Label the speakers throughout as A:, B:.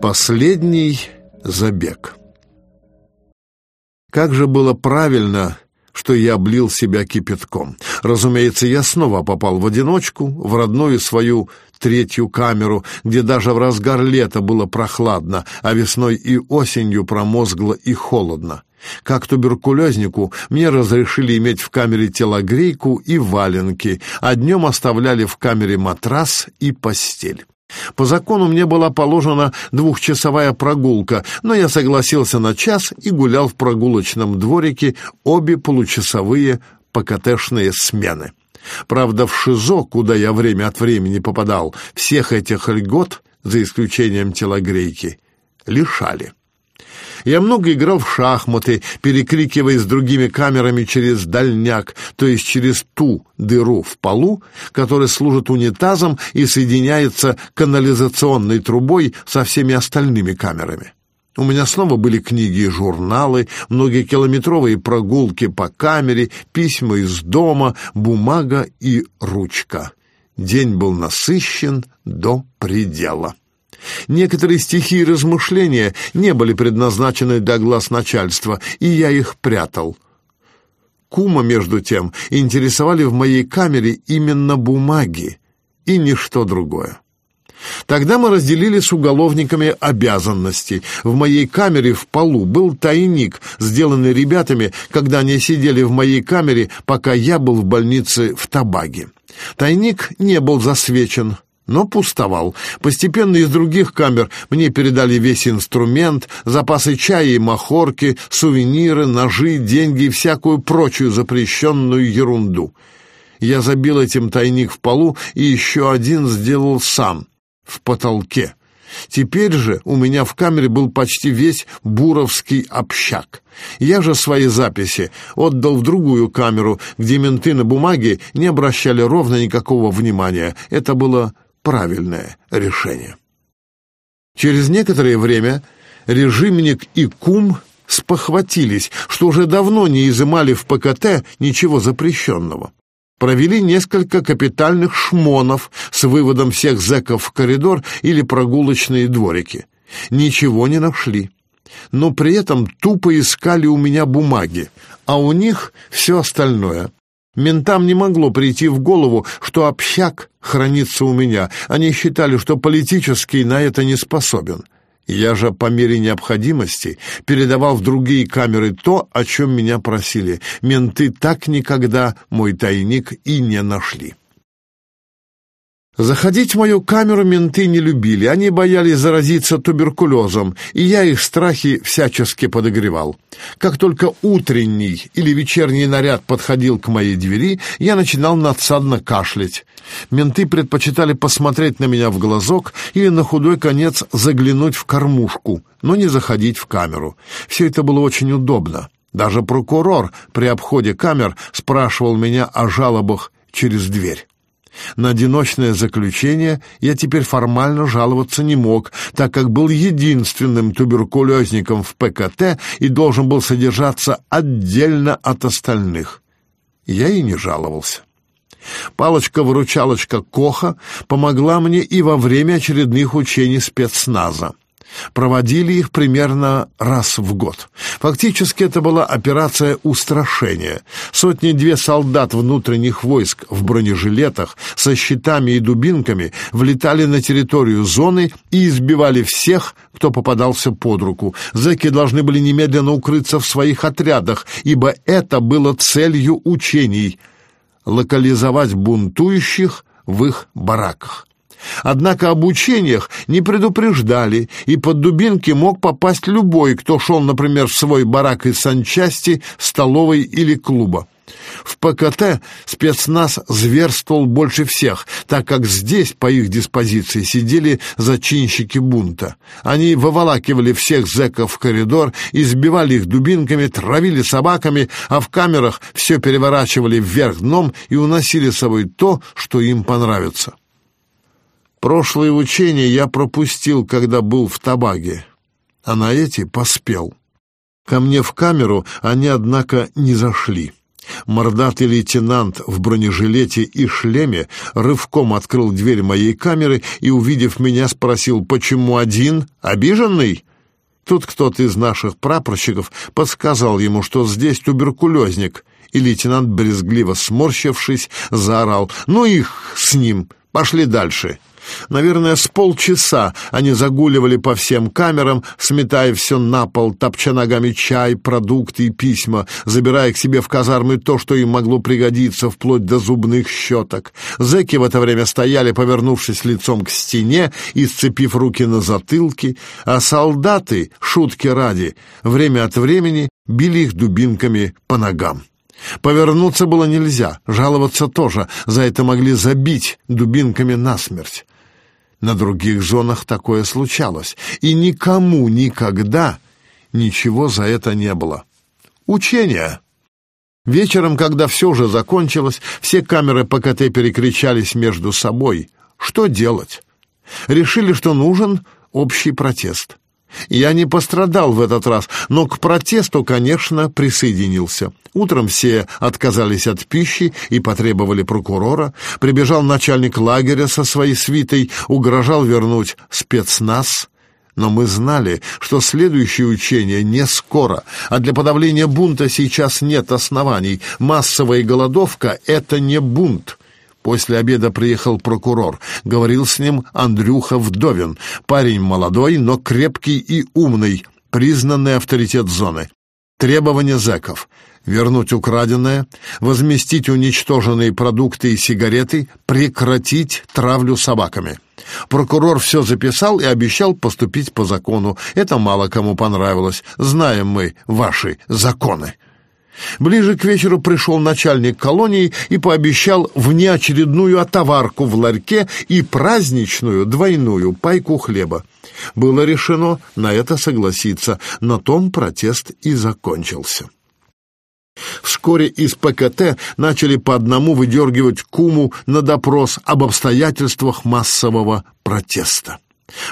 A: Последний забег. Как же было правильно, что я облил себя кипятком. Разумеется, я снова попал в одиночку, в родную свою третью камеру, где даже в разгар лета было прохладно, а весной и осенью промозгло и холодно. Как туберкулезнику мне разрешили иметь в камере телогрейку и валенки, а днем оставляли в камере матрас и постель. По закону мне была положена двухчасовая прогулка, но я согласился на час и гулял в прогулочном дворике обе получасовые ПКТшные смены. Правда, в ШИЗО, куда я время от времени попадал, всех этих льгот, за исключением телогрейки, лишали. Я много играл в шахматы, перекрикиваясь с другими камерами через дальняк, то есть через ту дыру в полу, которая служит унитазом и соединяется канализационной трубой со всеми остальными камерами. У меня снова были книги и журналы, многокилометровые прогулки по камере, письма из дома, бумага и ручка. День был насыщен до предела. Некоторые стихи и размышления не были предназначены для глаз начальства, и я их прятал. Кума, между тем, интересовали в моей камере именно бумаги и ничто другое. Тогда мы разделили с уголовниками обязанности. В моей камере в полу был тайник, сделанный ребятами, когда они сидели в моей камере, пока я был в больнице в Табаге. Тайник не был засвечен, но пустовал. Постепенно из других камер мне передали весь инструмент, запасы чая и махорки, сувениры, ножи, деньги и всякую прочую запрещенную ерунду. Я забил этим тайник в полу и еще один сделал сам, в потолке. Теперь же у меня в камере был почти весь буровский общак. Я же свои записи отдал в другую камеру, где менты на бумаге не обращали ровно никакого внимания. Это было правильное решение. Через некоторое время режимник и кум спохватились, что уже давно не изымали в ПКТ ничего запрещенного. Провели несколько капитальных шмонов с выводом всех зэков в коридор или прогулочные дворики. Ничего не нашли. Но при этом тупо искали у меня бумаги, а у них все остальное. Ментам не могло прийти в голову, что общак хранится у меня. Они считали, что политический на это не способен. Я же по мере необходимости передавал в другие камеры то, о чем меня просили. Менты так никогда мой тайник и не нашли. Заходить в мою камеру менты не любили, они боялись заразиться туберкулезом, и я их страхи всячески подогревал. Как только утренний или вечерний наряд подходил к моей двери, я начинал надсадно кашлять. Менты предпочитали посмотреть на меня в глазок или на худой конец заглянуть в кормушку, но не заходить в камеру. Все это было очень удобно. Даже прокурор при обходе камер спрашивал меня о жалобах через дверь. На одиночное заключение я теперь формально жаловаться не мог, так как был единственным туберкулезником в ПКТ и должен был содержаться отдельно от остальных. Я и не жаловался. Палочка-выручалочка Коха помогла мне и во время очередных учений спецназа. Проводили их примерно раз в год. Фактически это была операция устрашения. Сотни-две солдат внутренних войск в бронежилетах со щитами и дубинками влетали на территорию зоны и избивали всех, кто попадался под руку. Зэки должны были немедленно укрыться в своих отрядах, ибо это было целью учений — локализовать бунтующих в их бараках. Однако об учениях не предупреждали, и под дубинки мог попасть любой, кто шел, например, в свой барак из санчасти, столовой или клуба. В ПКТ спецназ зверствовал больше всех, так как здесь, по их диспозиции, сидели зачинщики бунта. Они выволакивали всех зэков в коридор, избивали их дубинками, травили собаками, а в камерах все переворачивали вверх дном и уносили с собой то, что им понравится. Прошлые учения я пропустил, когда был в Табаге, а на эти поспел. Ко мне в камеру они, однако, не зашли. Мордатый лейтенант в бронежилете и шлеме рывком открыл дверь моей камеры и, увидев меня, спросил, почему один? Обиженный? Тут кто-то из наших прапорщиков подсказал ему, что здесь туберкулезник, и лейтенант, брезгливо сморщившись, заорал «Ну их с ним! Пошли дальше!» Наверное, с полчаса они загуливали по всем камерам, сметая все на пол, топча ногами чай, продукты и письма, забирая к себе в казармы то, что им могло пригодиться, вплоть до зубных щеток. Зэки в это время стояли, повернувшись лицом к стене и сцепив руки на затылке, а солдаты, шутки ради, время от времени били их дубинками по ногам. Повернуться было нельзя, жаловаться тоже, за это могли забить дубинками насмерть. На других зонах такое случалось, и никому никогда ничего за это не было. Учение. Вечером, когда все уже закончилось, все камеры ПКТ перекричались между собой. Что делать? Решили, что нужен общий протест. Я не пострадал в этот раз, но к протесту, конечно, присоединился. Утром все отказались от пищи и потребовали прокурора. Прибежал начальник лагеря со своей свитой, угрожал вернуть спецназ. Но мы знали, что следующее учение не скоро, а для подавления бунта сейчас нет оснований. Массовая голодовка — это не бунт. После обеда приехал прокурор. Говорил с ним Андрюха Вдовин. Парень молодой, но крепкий и умный, признанный авторитет зоны. Требования зэков — вернуть украденное, возместить уничтоженные продукты и сигареты, прекратить травлю собаками. Прокурор все записал и обещал поступить по закону. Это мало кому понравилось. Знаем мы ваши законы. Ближе к вечеру пришел начальник колонии и пообещал внеочередную отоварку в ларьке и праздничную двойную пайку хлеба. Было решено на это согласиться, на том протест и закончился. Вскоре из ПКТ начали по одному выдергивать куму на допрос об обстоятельствах массового протеста.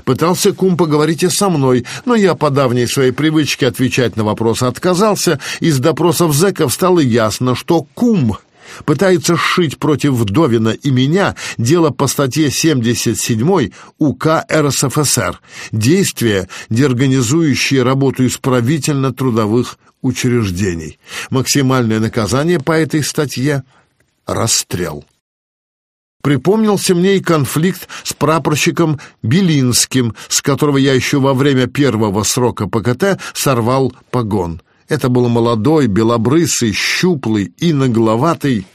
A: Пытался кум поговорить и со мной, но я по давней своей привычке отвечать на вопросы отказался. Из допросов зэков стало ясно, что кум пытается сшить против Вдовина и меня дело по статье 77 УК РСФСР «Действия, деорганизующие работу исправительно-трудовых учреждений». Максимальное наказание по этой статье — расстрел. Припомнился мне и конфликт с прапорщиком Белинским, с которого я еще во время первого срока ПКТ сорвал погон. Это был молодой, белобрысый, щуплый и нагловатый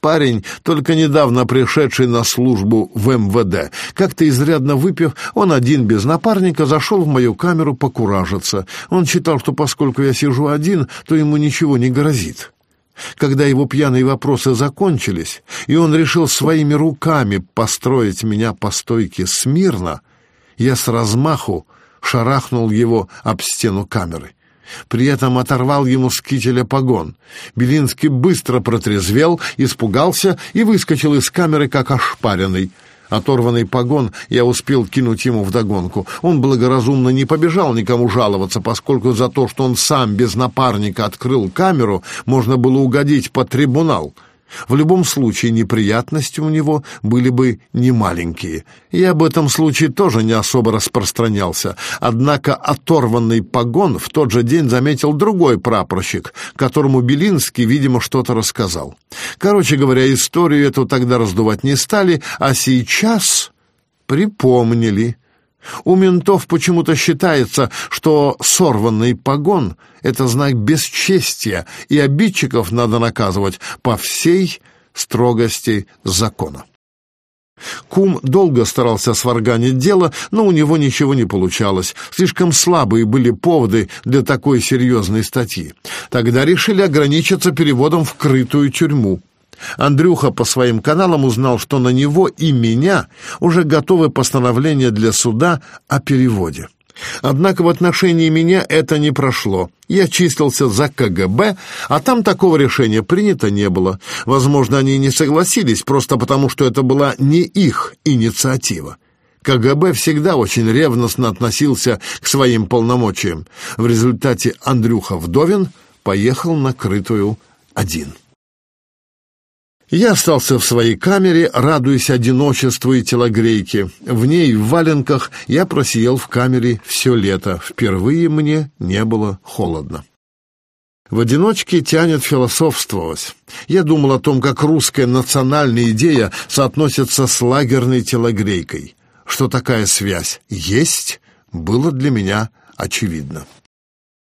A: парень, только недавно пришедший на службу в МВД. Как-то изрядно выпив, он один без напарника зашел в мою камеру покуражиться. Он считал, что поскольку я сижу один, то ему ничего не грозит. Когда его пьяные вопросы закончились, и он решил своими руками построить меня по стойке смирно, я с размаху шарахнул его об стену камеры. При этом оторвал ему с кителя погон. Белинский быстро протрезвел, испугался и выскочил из камеры, как ошпаренный — Оторванный погон я успел кинуть ему вдогонку. Он благоразумно не побежал никому жаловаться, поскольку за то, что он сам без напарника открыл камеру, можно было угодить под трибунал — в любом случае неприятности у него были бы немаленькие. Я об этом случае тоже не особо распространялся. Однако оторванный погон в тот же день заметил другой прапорщик, которому Белинский, видимо, что-то рассказал. Короче говоря, историю эту тогда раздувать не стали, а сейчас припомнили. У ментов почему-то считается, что сорванный погон — это знак бесчестия, и обидчиков надо наказывать по всей строгости закона. Кум долго старался сварганить дело, но у него ничего не получалось. Слишком слабые были поводы для такой серьезной статьи. Тогда решили ограничиться переводом в крытую тюрьму. Андрюха по своим каналам узнал, что на него и меня уже готовы постановления для суда о переводе. Однако в отношении меня это не прошло. Я числился за КГБ, а там такого решения принято не было. Возможно, они не согласились, просто потому что это была не их инициатива. КГБ всегда очень ревностно относился к своим полномочиям. В результате Андрюха Вдовин поехал на крытую один. Я остался в своей камере, радуясь одиночеству и телогрейке. В ней, в валенках, я просидел в камере все лето. Впервые мне не было холодно. В одиночке тянет философствовать. Я думал о том, как русская национальная идея соотносится с лагерной телогрейкой. Что такая связь есть, было для меня очевидно.